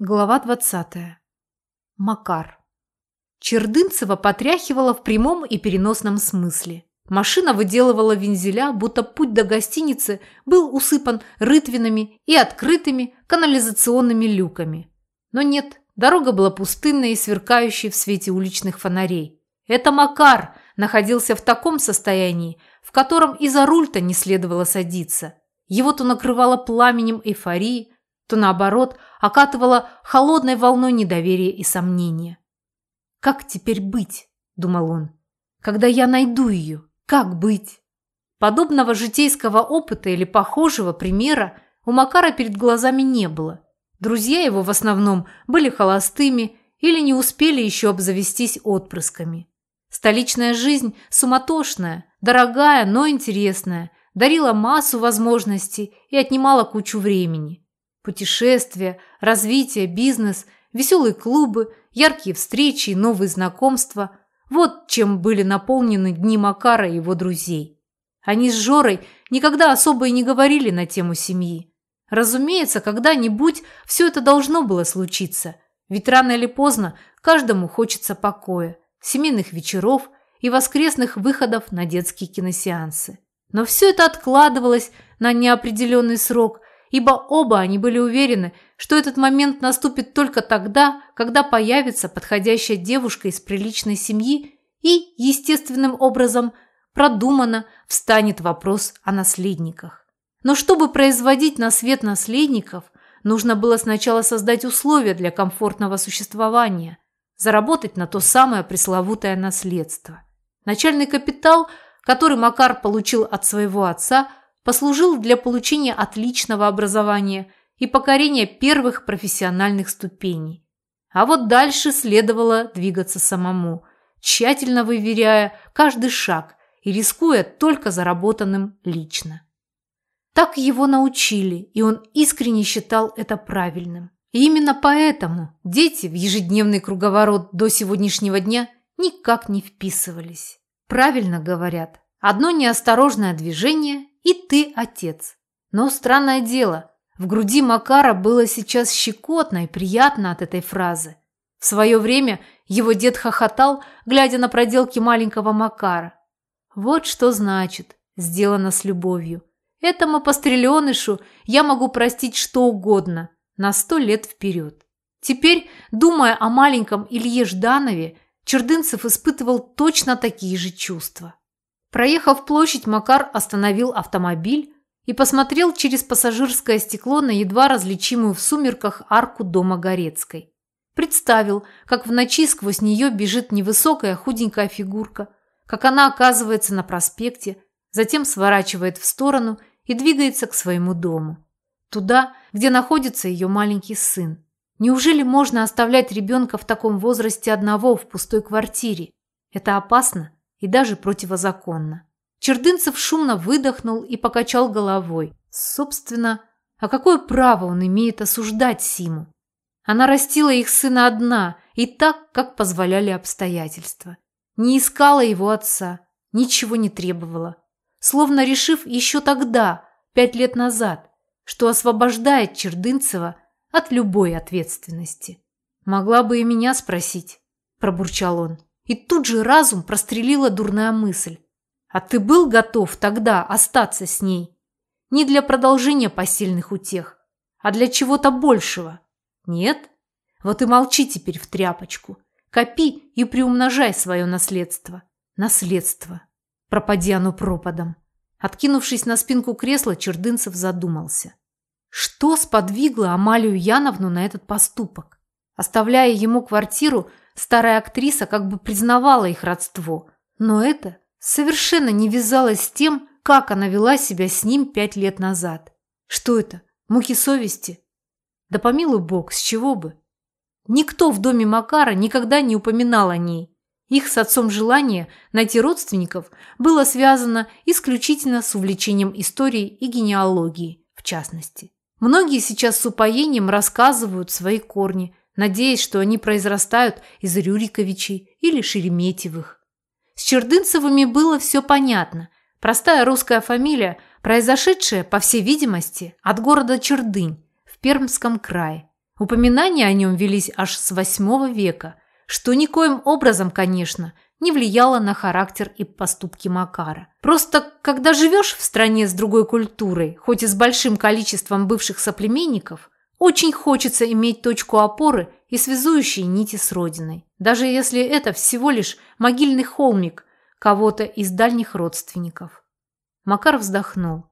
Глава 20. Макар. Чердынцева потряхивала в прямом и переносном смысле. Машина выделывала вензеля, будто путь до гостиницы был усыпан рытвинами и открытыми канализационными люками. Но нет, дорога была пустынной и сверкающей в свете уличных фонарей. Это Макар находился в таком состоянии, в котором и за руль-то не следовало садиться. Его то накрывало пламенем эйфории, то наоборот окатывала холодной волной недоверия и сомнения. «Как теперь быть?» – думал он. «Когда я найду ее, как быть?» Подобного житейского опыта или похожего примера у Макара перед глазами не было. Друзья его в основном были холостыми или не успели еще обзавестись отпрысками. Столичная жизнь суматошная, дорогая, но интересная, дарила массу возможностей и отнимала кучу времени. Путешествия, развитие, бизнес, веселые клубы, яркие встречи и новые знакомства – вот чем были наполнены дни Макара и его друзей. Они с Жорой никогда особо и не говорили на тему семьи. Разумеется, когда-нибудь все это должно было случиться, ведь рано или поздно каждому хочется покоя, семейных вечеров и воскресных выходов на детские киносеансы. Но все это откладывалось на неопределенный срок – ибо оба они были уверены, что этот момент наступит только тогда, когда появится подходящая девушка из приличной семьи и, естественным образом, продуманно встанет вопрос о наследниках. Но чтобы производить на свет наследников, нужно было сначала создать условия для комфортного существования, заработать на то самое пресловутое наследство. Начальный капитал, который Макар получил от своего отца – послужил для получения отличного образования и покорения первых профессиональных ступеней. А вот дальше следовало двигаться самому, тщательно выверяя каждый шаг и рискуя только заработанным лично. Так его научили, и он искренне считал это правильным. И именно поэтому дети в ежедневный круговорот до сегодняшнего дня никак не вписывались. Правильно говорят, одно неосторожное движение и ты отец. Но странное дело, в груди Макара было сейчас щекотно и приятно от этой фразы. В свое время его дед хохотал, глядя на проделки маленького Макара. Вот что значит «сделано с любовью». Этому постреленышу я могу простить что угодно на сто лет вперед. Теперь, думая о маленьком Илье Жданове, Чердынцев испытывал точно такие же чувства. Проехав площадь, Макар остановил автомобиль и посмотрел через пассажирское стекло на едва различимую в сумерках арку дома Горецкой. Представил, как в ночи сквозь нее бежит невысокая худенькая фигурка, как она оказывается на проспекте, затем сворачивает в сторону и двигается к своему дому. Туда, где находится ее маленький сын. Неужели можно оставлять ребенка в таком возрасте одного в пустой квартире? Это опасно и даже противозаконно. Чердынцев шумно выдохнул и покачал головой. Собственно, а какое право он имеет осуждать Симу? Она растила их сына одна и так, как позволяли обстоятельства. Не искала его отца, ничего не требовала. Словно решив еще тогда, пять лет назад, что освобождает Чердынцева от любой ответственности. «Могла бы и меня спросить», – пробурчал он. И тут же разум прострелила дурная мысль. А ты был готов тогда остаться с ней? Не для продолжения посильных утех, а для чего-то большего. Нет? Вот и молчи теперь в тряпочку. Копи и приумножай свое наследство. Наследство. Пропади оно пропадом. Откинувшись на спинку кресла, Чердынцев задумался. Что сподвигло Амалию Яновну на этот поступок? Оставляя ему квартиру, Старая актриса как бы признавала их родство, но это совершенно не вязалось с тем, как она вела себя с ним пять лет назад. Что это? Муки совести? Да помилуй бог, с чего бы? Никто в доме Макара никогда не упоминал о ней. Их с отцом желание найти родственников было связано исключительно с увлечением историей и генеалогией, в частности. Многие сейчас с упоением рассказывают свои корни, надеясь, что они произрастают из Рюриковичей или Шереметьевых. С Чердынцевыми было все понятно. Простая русская фамилия, произошедшая, по всей видимости, от города Чердынь в Пермском крае. Упоминания о нем велись аж с восьмого века, что никоим образом, конечно, не влияло на характер и поступки Макара. Просто, когда живешь в стране с другой культурой, хоть и с большим количеством бывших соплеменников, очень хочется иметь точку опоры и связующие нити с родиной, даже если это всего лишь могильный холмик кого-то из дальних родственников. Макар вздохнул.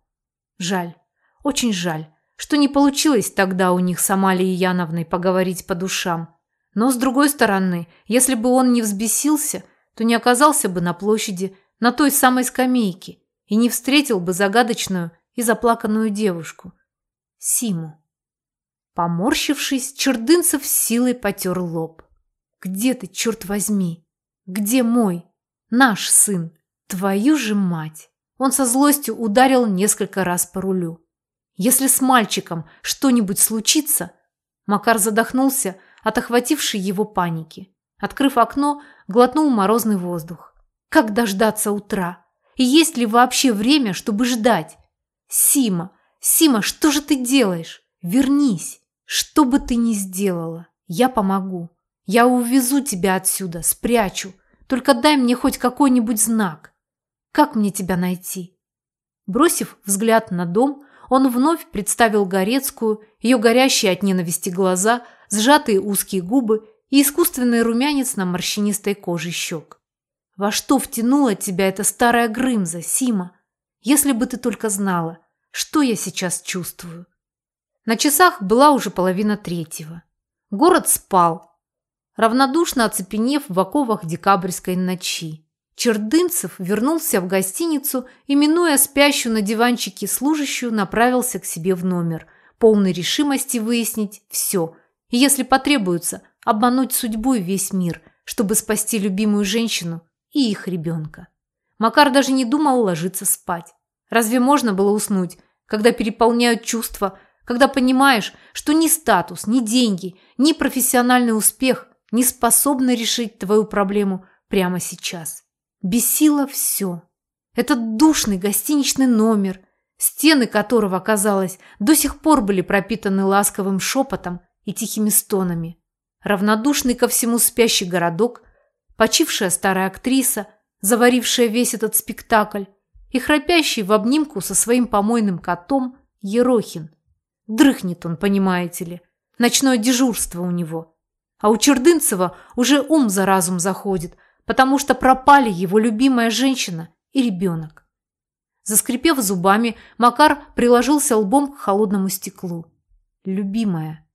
Жаль, очень жаль, что не получилось тогда у них с Амалией Яновной поговорить по душам. Но, с другой стороны, если бы он не взбесился, то не оказался бы на площади на той самой скамейке и не встретил бы загадочную и заплаканную девушку. Симу. Поморщившись, Чердынцев силой потер лоб. «Где ты, черт возьми? Где мой? Наш сын? Твою же мать!» Он со злостью ударил несколько раз по рулю. «Если с мальчиком что-нибудь случится...» Макар задохнулся от охватившей его паники. Открыв окно, глотнул морозный воздух. «Как дождаться утра? И есть ли вообще время, чтобы ждать? Сима, Сима, что же ты делаешь? Вернись!» Что бы ты ни сделала, я помогу. Я увезу тебя отсюда, спрячу. Только дай мне хоть какой-нибудь знак. Как мне тебя найти?» Бросив взгляд на дом, он вновь представил Горецкую, ее горящие от ненависти глаза, сжатые узкие губы и искусственный румянец на морщинистой коже щек. «Во что втянула тебя эта старая Грымза, Сима? Если бы ты только знала, что я сейчас чувствую!» На часах была уже половина третьего. Город спал, равнодушно оцепенев в оковах декабрьской ночи. Чердынцев вернулся в гостиницу и, минуя спящую на диванчике служащую, направился к себе в номер, полной решимости выяснить все, и, если потребуется, обмануть судьбу и весь мир, чтобы спасти любимую женщину и их ребенка. Макар даже не думал ложиться спать. Разве можно было уснуть, когда переполняют чувства, когда понимаешь, что ни статус, ни деньги, ни профессиональный успех не способны решить твою проблему прямо сейчас. Бесило все. Этот душный гостиничный номер, стены которого, казалось, до сих пор были пропитаны ласковым шепотом и тихими стонами. Равнодушный ко всему спящий городок, почившая старая актриса, заварившая весь этот спектакль, и храпящий в обнимку со своим помойным котом Ерохин, Дрыхнет он, понимаете ли. Ночное дежурство у него. А у Чердынцева уже ум за разум заходит, потому что пропали его любимая женщина и ребенок. Заскрипев зубами, Макар приложился лбом к холодному стеклу. Любимая.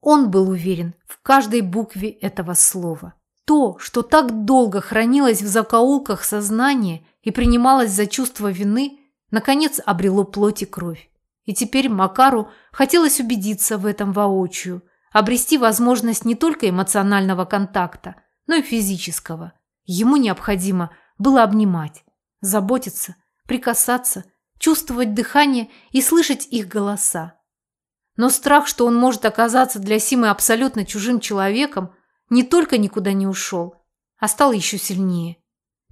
Он был уверен в каждой букве этого слова. То, что так долго хранилось в закоулках сознания и принималось за чувство вины, наконец обрело плоть и кровь. И теперь Макару хотелось убедиться в этом воочию, обрести возможность не только эмоционального контакта, но и физического. Ему необходимо было обнимать, заботиться, прикасаться, чувствовать дыхание и слышать их голоса. Но страх, что он может оказаться для Симы абсолютно чужим человеком, не только никуда не ушел, а стал еще сильнее.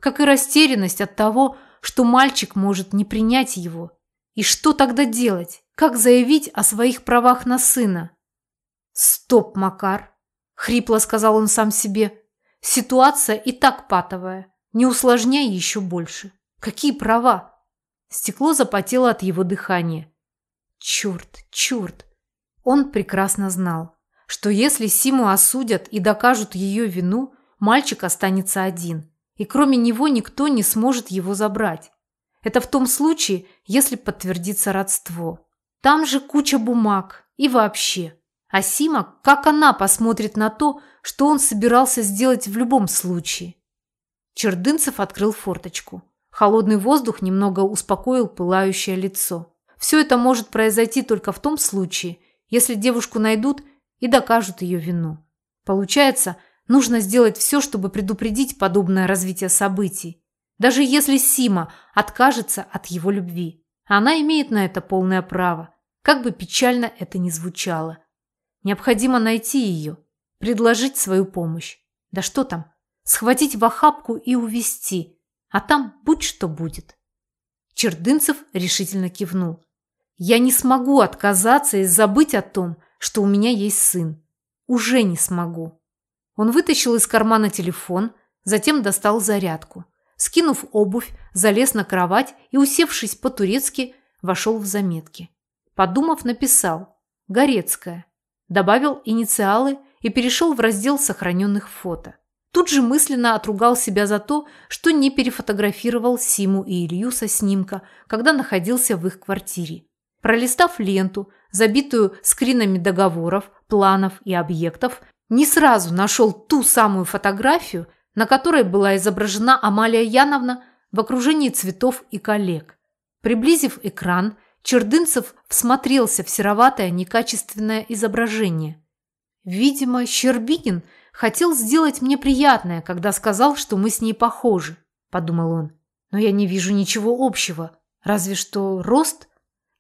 Как и растерянность от того, что мальчик может не принять его – и что тогда делать? Как заявить о своих правах на сына? «Стоп, Макар!» – хрипло сказал он сам себе. «Ситуация и так патовая. Не усложняй еще больше. Какие права?» Стекло запотело от его дыхания. Черт, черт! Он прекрасно знал, что если Симу осудят и докажут ее вину, мальчик останется один, и кроме него никто не сможет его забрать. Это в том случае, если подтвердится родство. Там же куча бумаг и вообще. А Сима, как она посмотрит на то, что он собирался сделать в любом случае? Чердынцев открыл форточку. Холодный воздух немного успокоил пылающее лицо. Все это может произойти только в том случае, если девушку найдут и докажут ее вину. Получается, нужно сделать все, чтобы предупредить подобное развитие событий даже если Сима откажется от его любви. Она имеет на это полное право, как бы печально это ни звучало. Необходимо найти ее, предложить свою помощь. Да что там, схватить в охапку и увести, а там будь что будет. Чердынцев решительно кивнул. Я не смогу отказаться и забыть о том, что у меня есть сын. уже не смогу. Он вытащил из кармана телефон, затем достал зарядку. Скинув обувь, залез на кровать и, усевшись по-турецки, вошел в заметки. Подумав, написал «Горецкая», добавил инициалы и перешел в раздел сохраненных фото. Тут же мысленно отругал себя за то, что не перефотографировал Симу и Илью со снимка, когда находился в их квартире. Пролистав ленту, забитую скринами договоров, планов и объектов, не сразу нашел ту самую фотографию, на которой была изображена Амалия Яновна в окружении цветов и коллег. Приблизив экран, Чердынцев всмотрелся в сероватое некачественное изображение. Видимо, Щербинин хотел сделать мне приятное, когда сказал, что мы с ней похожи, подумал он. Но я не вижу ничего общего, разве что рост.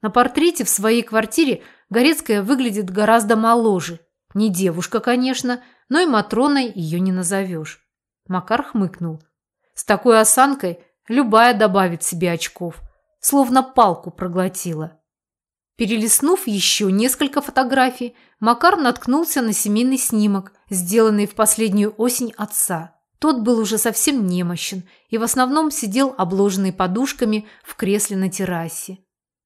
На портрете в своей квартире Горецкая выглядит гораздо моложе – не девушка, конечно, но и Матроной ее не назовешь. Макар хмыкнул. С такой осанкой любая добавит себе очков. Словно палку проглотила. Перелистнув еще несколько фотографий, Макар наткнулся на семейный снимок, сделанный в последнюю осень отца. Тот был уже совсем немощен и в основном сидел обложенный подушками в кресле на террасе.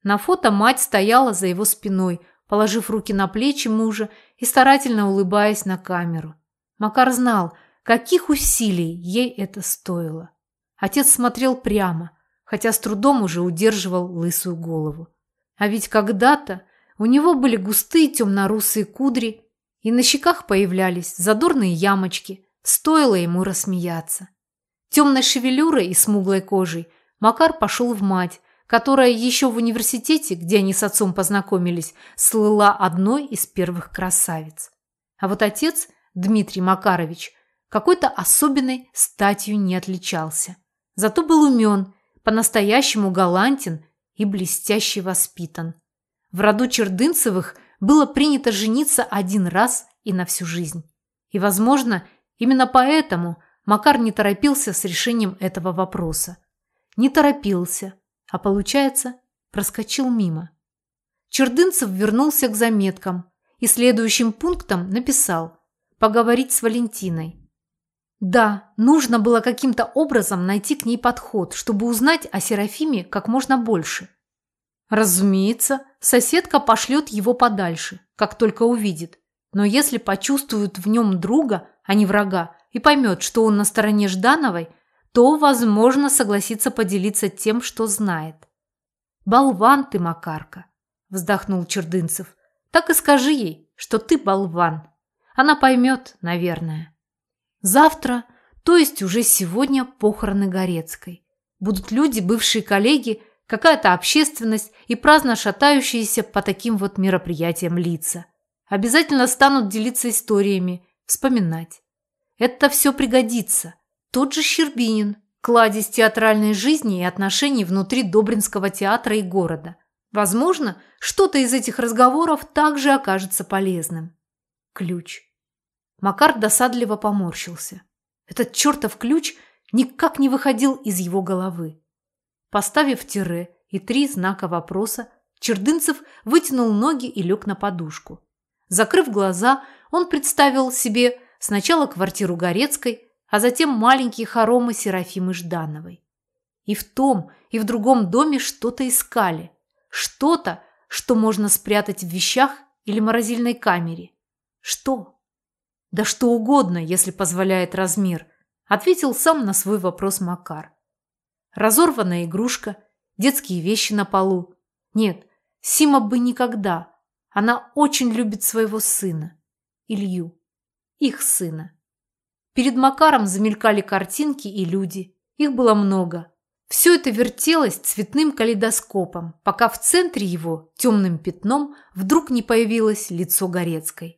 На фото мать стояла за его спиной, положив руки на плечи мужа и старательно улыбаясь на камеру. Макар знал, каких усилий ей это стоило. Отец смотрел прямо, хотя с трудом уже удерживал лысую голову. А ведь когда-то у него были густые темно-русые кудри, и на щеках появлялись задорные ямочки, стоило ему рассмеяться. Темной шевелюрой и смуглой кожей Макар пошел в мать, которая еще в университете, где они с отцом познакомились, слыла одной из первых красавиц. А вот отец, Дмитрий Макарович, какой-то особенной статью не отличался. Зато был умен, по-настоящему галантен и блестяще воспитан. В роду Чердынцевых было принято жениться один раз и на всю жизнь. И, возможно, именно поэтому Макар не торопился с решением этого вопроса. Не торопился – а получается, проскочил мимо. Чердынцев вернулся к заметкам и следующим пунктом написал «Поговорить с Валентиной». Да, нужно было каким-то образом найти к ней подход, чтобы узнать о Серафиме как можно больше. Разумеется, соседка пошлет его подальше, как только увидит. Но если почувствует в нем друга, а не врага, и поймет, что он на стороне Ждановой, то, возможно, согласится поделиться тем, что знает. «Болван ты, Макарка!» – вздохнул Чердынцев. «Так и скажи ей, что ты болван. Она поймет, наверное. Завтра, то есть уже сегодня, похороны Горецкой. Будут люди, бывшие коллеги, какая-то общественность и праздно шатающиеся по таким вот мероприятиям лица. Обязательно станут делиться историями, вспоминать. Это все пригодится – тот же Щербинин, кладезь театральной жизни и отношений внутри Добринского театра и города. Возможно, что-то из этих разговоров также окажется полезным. Ключ. Макар досадливо поморщился. Этот чертов ключ никак не выходил из его головы. Поставив тире и три знака вопроса, Чердынцев вытянул ноги и лег на подушку. Закрыв глаза, он представил себе сначала квартиру Горецкой, а затем маленькие хоромы Серафимы Ждановой. И в том, и в другом доме что-то искали. Что-то, что можно спрятать в вещах или морозильной камере. Что? Да что угодно, если позволяет размер, ответил сам на свой вопрос Макар. Разорванная игрушка, детские вещи на полу. Нет, Сима бы никогда. Она очень любит своего сына, Илью, их сына. Перед Макаром замелькали картинки и люди. Их было много. Все это вертелось цветным калейдоскопом, пока в центре его, темным пятном, вдруг не появилось лицо Горецкой.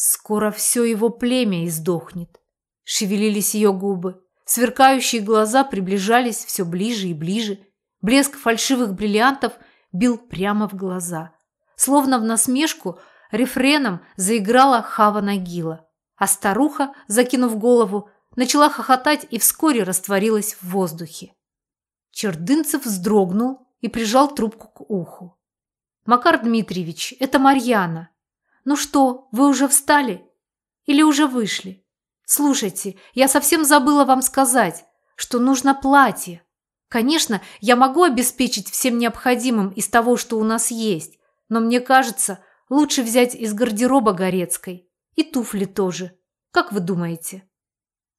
Скоро все его племя издохнет. Шевелились ее губы. Сверкающие глаза приближались все ближе и ближе. Блеск фальшивых бриллиантов бил прямо в глаза. Словно в насмешку рефреном заиграла Хава Нагила а старуха, закинув голову, начала хохотать и вскоре растворилась в воздухе. Чердынцев вздрогнул и прижал трубку к уху. «Макар Дмитриевич, это Марьяна. Ну что, вы уже встали? Или уже вышли? Слушайте, я совсем забыла вам сказать, что нужно платье. Конечно, я могу обеспечить всем необходимым из того, что у нас есть, но мне кажется, лучше взять из гардероба Горецкой. И туфли тоже. Как вы думаете?»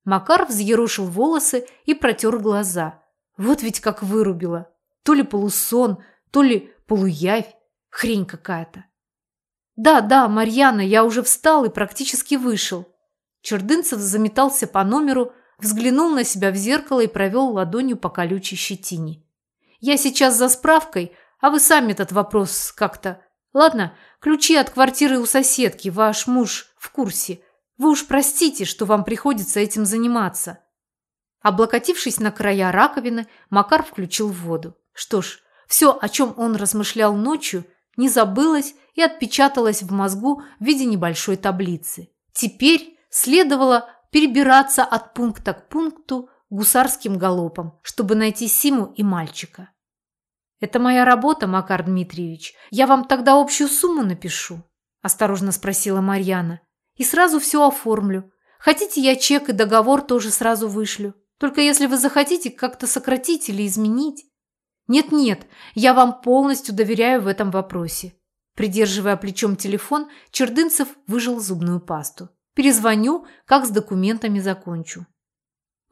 Макар взъерушил волосы и протер глаза. Вот ведь как вырубило. То ли полусон, то ли полуявь. Хрень какая-то. «Да, да, Марьяна, я уже встал и практически вышел». Чердынцев заметался по номеру, взглянул на себя в зеркало и провел ладонью по колючей щетине. «Я сейчас за справкой, а вы сами этот вопрос как-то... Ладно, ключи от квартиры у соседки, ваш муж в курсе. Вы уж простите, что вам приходится этим заниматься». Облокотившись на края раковины, Макар включил воду. Что ж, все, о чем он размышлял ночью, не забылось и отпечаталось в мозгу в виде небольшой таблицы. Теперь следовало перебираться от пункта к пункту гусарским галопом, чтобы найти Симу и мальчика. «Это моя работа, Макар Дмитриевич. Я вам тогда общую сумму напишу?» – осторожно спросила Марьяна. «И сразу все оформлю. Хотите, я чек и договор тоже сразу вышлю. Только если вы захотите как-то сократить или изменить...» «Нет-нет, я вам полностью доверяю в этом вопросе». Придерживая плечом телефон, Чердынцев выжил зубную пасту. «Перезвоню, как с документами закончу».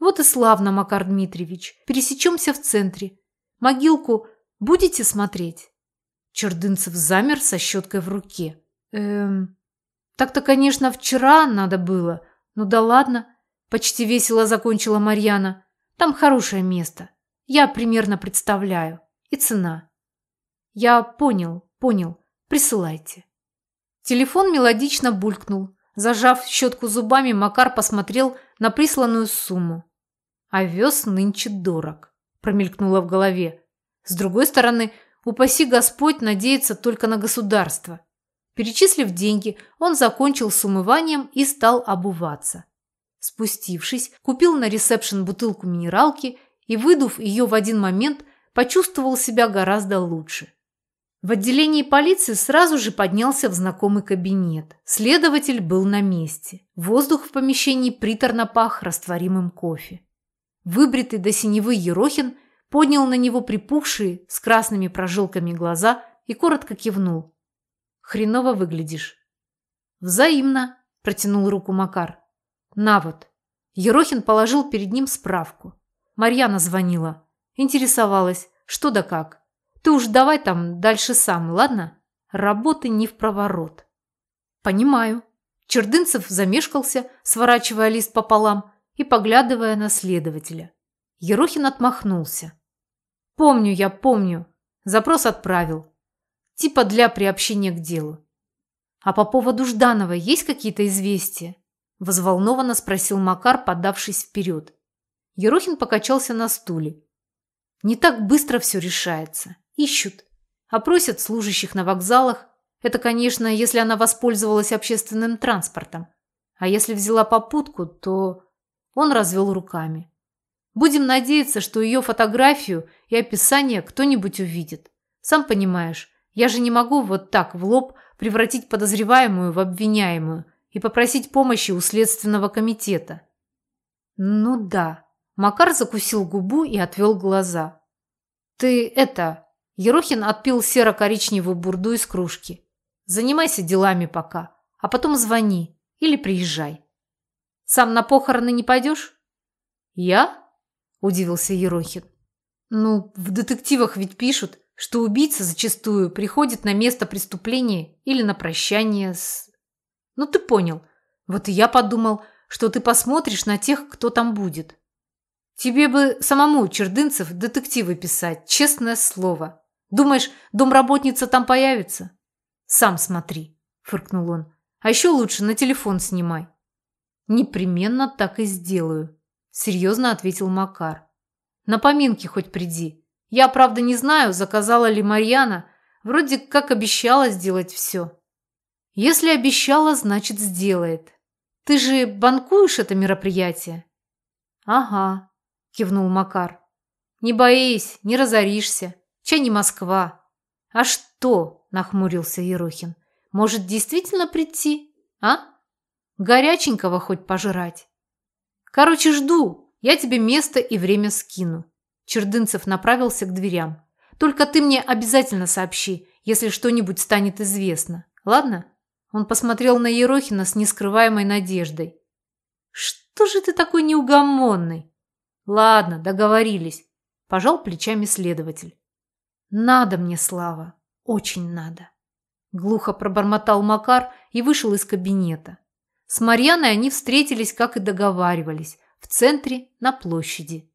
«Вот и славно, Макар Дмитриевич. Пересечемся в центре. Могилку будете смотреть?» Чердынцев замер со щеткой в руке. «Эм... Так-то, конечно, вчера надо было. Ну да ладно». Почти весело закончила Марьяна. «Там хорошее место. Я примерно представляю. И цена. Я понял, понял. Присылайте. Телефон мелодично булькнул. Зажав щетку зубами, Макар посмотрел на присланную сумму. «Овес нынче дорог», – промелькнуло в голове. С другой стороны, упаси Господь надеяться только на государство. Перечислив деньги, он закончил с умыванием и стал обуваться. Спустившись, купил на ресепшн бутылку минералки и, выдув ее в один момент, почувствовал себя гораздо лучше. В отделении полиции сразу же поднялся в знакомый кабинет. Следователь был на месте. Воздух в помещении приторно пах растворимым кофе. Выбритый до синевы Ерохин поднял на него припухшие с красными прожилками глаза и коротко кивнул. «Хреново выглядишь». «Взаимно», – протянул руку Макар. «На вот». Ерохин положил перед ним справку. Марьяна звонила. Интересовалась, что да как. Ты уж давай там дальше сам, ладно? Работы не в проворот. Понимаю. Чердынцев замешкался, сворачивая лист пополам и поглядывая на следователя. Ерохин отмахнулся. Помню я, помню. Запрос отправил. Типа для приобщения к делу. А по поводу Жданова есть какие-то известия? Возволнованно спросил Макар, подавшись вперед. Ерохин покачался на стуле. Не так быстро все решается. Ищут. Опросят служащих на вокзалах. Это, конечно, если она воспользовалась общественным транспортом. А если взяла попутку, то... Он развел руками. Будем надеяться, что ее фотографию и описание кто-нибудь увидит. Сам понимаешь, я же не могу вот так в лоб превратить подозреваемую в обвиняемую и попросить помощи у Следственного комитета. Ну да, Макар закусил губу и отвел глаза. «Ты это...» Ерохин отпил серо-коричневую бурду из кружки. «Занимайся делами пока, а потом звони или приезжай. Сам на похороны не пойдешь?» «Я?» – удивился Ерохин. «Ну, в детективах ведь пишут, что убийца зачастую приходит на место преступления или на прощание с... Ну, ты понял. Вот и я подумал, что ты посмотришь на тех, кто там будет. Тебе бы самому, Чердынцев, детективы писать, честное слово. Думаешь, домработница там появится? Сам смотри, фыркнул он. А еще лучше на телефон снимай. Непременно так и сделаю, серьезно ответил Макар. На поминки хоть приди. Я, правда, не знаю, заказала ли Марьяна. Вроде как обещала сделать все. Если обещала, значит, сделает. Ты же банкуешь это мероприятие? Ага, кивнул Макар. Не боись, не разоришься. Чай не Москва. А что? нахмурился Ерохин. Может, действительно прийти? А? Горяченького хоть пожрать. Короче, жду. Я тебе место и время скину. Чердынцев направился к дверям. Только ты мне обязательно сообщи, если что-нибудь станет известно. Ладно? Он посмотрел на Ерохина с нескрываемой надеждой. Что же ты такой неугомонный? Ладно, договорились. Пожал плечами следователь. Надо мне, Слава. Очень надо. Глухо пробормотал Макар и вышел из кабинета. С Марьяной они встретились, как и договаривались, в центре на площади.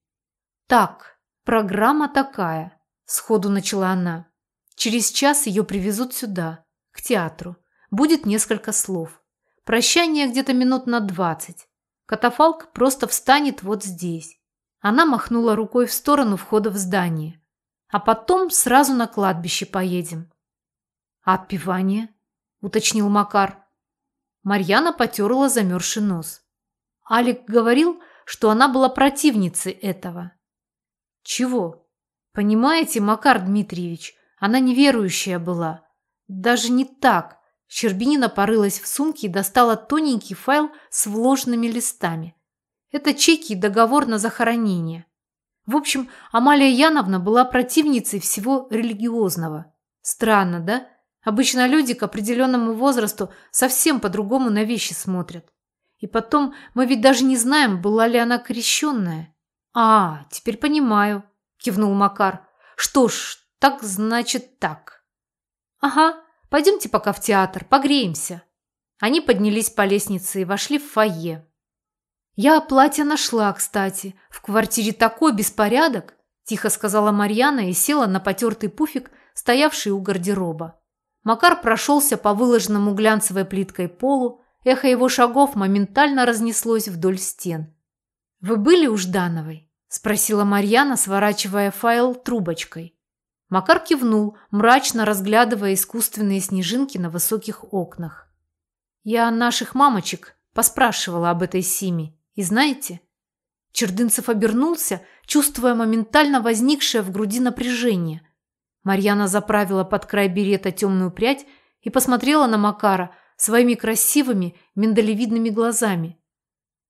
«Так, программа такая», – сходу начала она. «Через час ее привезут сюда, к театру. Будет несколько слов. Прощание где-то минут на двадцать. Катафалк просто встанет вот здесь». Она махнула рукой в сторону входа в здание. «А потом сразу на кладбище поедем». «А отпевание?» – уточнил Макар. Марьяна потерла замерзший нос. Алик говорил, что она была противницей этого. «Чего?» «Понимаете, Макар Дмитриевич, она неверующая была. Даже не так. Щербинина порылась в сумке и достала тоненький файл с вложенными листами. Это чеки и договор на захоронение. В общем, Амалия Яновна была противницей всего религиозного. Странно, да? Обычно люди к определенному возрасту совсем по-другому на вещи смотрят. И потом, мы ведь даже не знаем, была ли она крещенная. А, теперь понимаю, кивнул Макар. Что ж, так значит так. Ага, пойдемте пока в театр, погреемся. Они поднялись по лестнице и вошли в фойе. Я платье нашла, кстати. В квартире такой беспорядок, тихо сказала Марьяна и села на потертый пуфик, стоявший у гардероба. Макар прошелся по выложенному глянцевой плиткой полу, эхо его шагов моментально разнеслось вдоль стен. «Вы были у Ждановой?» – спросила Марьяна, сворачивая файл трубочкой. Макар кивнул, мрачно разглядывая искусственные снежинки на высоких окнах. «Я наших мамочек поспрашивала об этой Симе, и знаете?» Чердынцев обернулся, чувствуя моментально возникшее в груди напряжение – Марьяна заправила под край берета темную прядь и посмотрела на Макара своими красивыми миндалевидными глазами.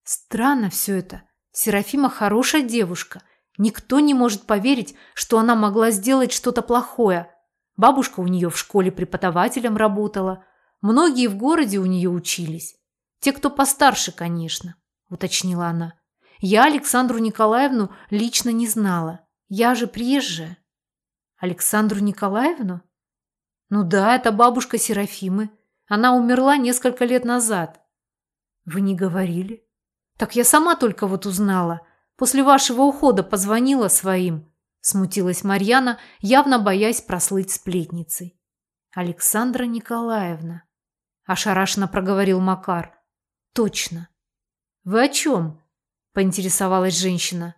Странно все это. Серафима хорошая девушка. Никто не может поверить, что она могла сделать что-то плохое. Бабушка у нее в школе преподавателем работала. Многие в городе у нее учились. Те, кто постарше, конечно, уточнила она. Я Александру Николаевну лично не знала. Я же приезжая. Александру Николаевну? Ну да, это бабушка Серафимы. Она умерла несколько лет назад. Вы не говорили? Так я сама только вот узнала. После вашего ухода позвонила своим. Смутилась Марьяна, явно боясь прослыть сплетницей. Александра Николаевна. Ошарашенно проговорил Макар. Точно. Вы о чем? Поинтересовалась женщина.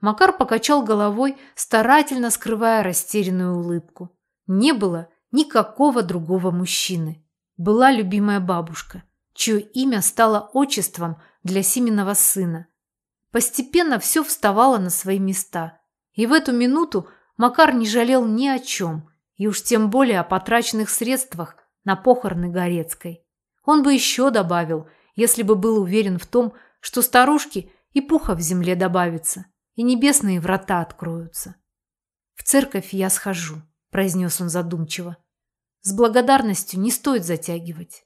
Макар покачал головой, старательно скрывая растерянную улыбку. Не было никакого другого мужчины. Была любимая бабушка, чье имя стало отчеством для Симиного сына. Постепенно все вставало на свои места. И в эту минуту Макар не жалел ни о чем, и уж тем более о потраченных средствах на похороны Горецкой. Он бы еще добавил, если бы был уверен в том, что старушке и пуха в земле добавится и небесные врата откроются. «В церковь я схожу», – произнес он задумчиво. «С благодарностью не стоит затягивать».